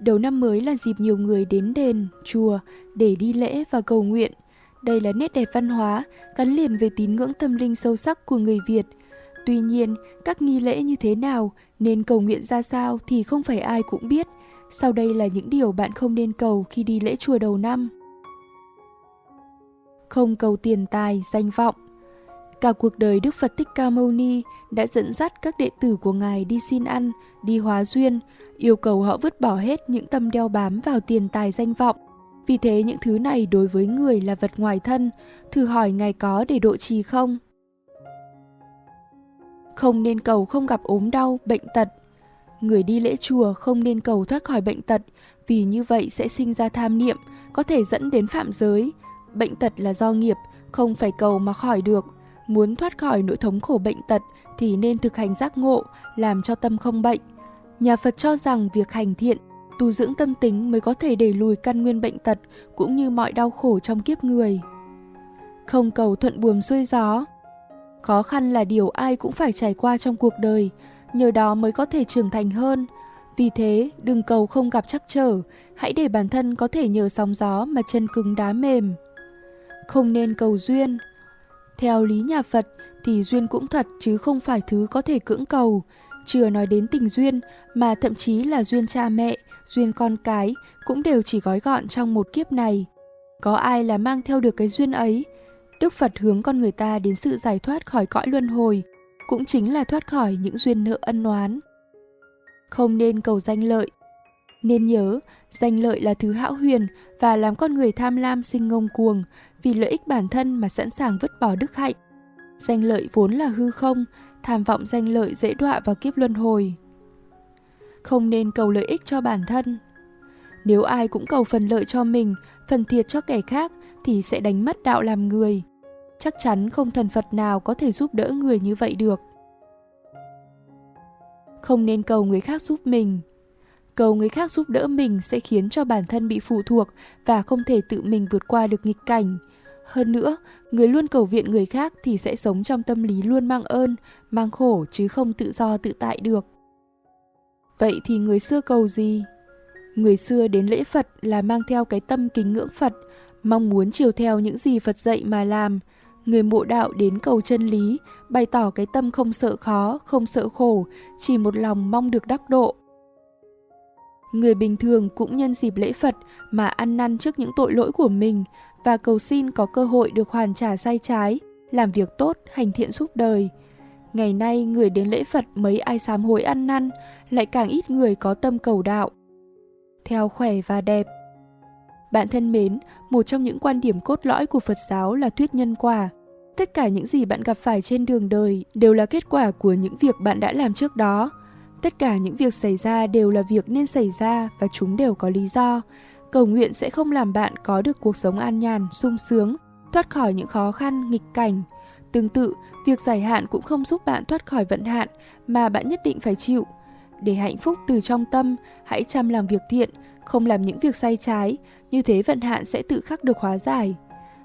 Đầu năm mới là dịp nhiều người đến đền, chùa để đi lễ và cầu nguyện. Đây là nét đẹp văn hóa gắn liền với tín ngưỡng tâm linh sâu sắc của người Việt. Tuy nhiên, các nghi lễ như thế nào nên cầu nguyện ra sao thì không phải ai cũng biết. Sau đây là những điều bạn không nên cầu khi đi lễ chùa đầu năm. Không cầu tiền tài, danh vọng. Cả cuộc đời Đức Phật Thích Ca Mâu Ni đã dẫn dắt các đệ tử của Ngài đi xin ăn, đi hóa duyên, yêu cầu họ vứt bỏ hết những tâm đeo bám vào tiền tài danh vọng. Vì thế những thứ này đối với người là vật ngoài thân, thử hỏi Ngài có để độ trì không? Không nên cầu không gặp ốm đau, bệnh tật. Người đi lễ chùa không nên cầu thoát khỏi bệnh tật, vì như vậy sẽ sinh ra tham niệm, có thể dẫn đến phạm giới. Bệnh tật là do nghiệp, không phải cầu mà khỏi được. Muốn thoát khỏi nỗi thống khổ bệnh tật thì nên thực hành giác ngộ, làm cho tâm không bệnh. Nhà Phật cho rằng việc hành thiện, tu dưỡng tâm tính mới có thể đẩy lùi căn nguyên bệnh tật cũng như mọi đau khổ trong kiếp người. Không cầu thuận buồm xuôi gió. Khó khăn là điều ai cũng phải trải qua trong cuộc đời, nhờ đó mới có thể trưởng thành hơn. Vì thế, đừng cầu không gặp trắc trở, hãy để bản thân có thể nhờ sóng gió mà chân cứng đá mềm. Không nên cầu duyên. Theo lý nhà Phật thì duyên cũng thật chứ không phải thứ có thể cưỡng cầu, chưa nói đến tình duyên mà thậm chí là duyên cha mẹ, duyên con cái cũng đều chỉ gói gọn trong một kiếp này. Có ai là mang theo được cái duyên ấy? Đức Phật hướng con người ta đến sự giải thoát khỏi cõi luân hồi, cũng chính là thoát khỏi những duyên nợ ân oán. Không nên cầu danh lợi. Nên nhớ, danh lợi là thứ hão huyền và làm con người tham lam sinh ngông cuồng vì lợi ích bản thân mà sẵn sàng vứt bỏ đức hạnh. Danh lợi vốn là hư không, tham vọng danh lợi dễ đọa vào kiếp luân hồi. Không nên cầu lợi ích cho bản thân. Nếu ai cũng cầu phần lợi cho mình, phần thiệt cho kẻ khác thì sẽ đánh mất đạo làm người. Chắc chắn không thần Phật nào có thể giúp đỡ người như vậy được. Không nên cầu người khác giúp mình. Cầu người khác giúp đỡ mình sẽ khiến cho bản thân bị phụ thuộc và không thể tự mình vượt qua được nghịch cảnh, hơn nữa, người luôn cầu viện người khác thì sẽ sống trong tâm lý luôn mang ơn, mang khổ chứ không tự do tự tại được. Vậy thì người xưa cầu gì? Người xưa đến lễ Phật là mang theo cái tâm kính ngưỡng Phật, mong muốn chiều theo những gì Phật dạy mà làm. Người mộ đạo đến cầu chân lý, bày tỏ cái tâm không sợ khó, không sợ khổ, chỉ một lòng mong được đắc độ. Người bình thường cũng nhân dịp lễ Phật mà ăn năn trước những tội lỗi của mình, và cầu xin có cơ hội được hoàn trả sai trái, làm việc tốt, hành thiện giúp đời. Ngày nay người đến lễ Phật mấy ai sám hối ăn năn, lại càng ít người có tâm cầu đạo. Theo khỏe và đẹp Bạn thân mến, một trong những quan điểm cốt lõi của Phật giáo là thuyết nhân quả. Tất cả những gì bạn gặp phải trên đường đời đều là kết quả của những việc bạn đã làm trước đó. Tất cả những việc xảy ra đều là việc nên xảy ra và chúng đều có lý do cầu nguyện sẽ không làm bạn có được cuộc sống an nhàn, sung sướng, thoát khỏi những khó khăn, nghịch cảnh. Tương tự, việc giải hạn cũng không giúp bạn thoát khỏi vận hạn mà bạn nhất định phải chịu. Để hạnh phúc từ trong tâm, hãy chăm làm việc thiện, không làm những việc sai trái, như thế vận hạn sẽ tự khắc được hóa giải.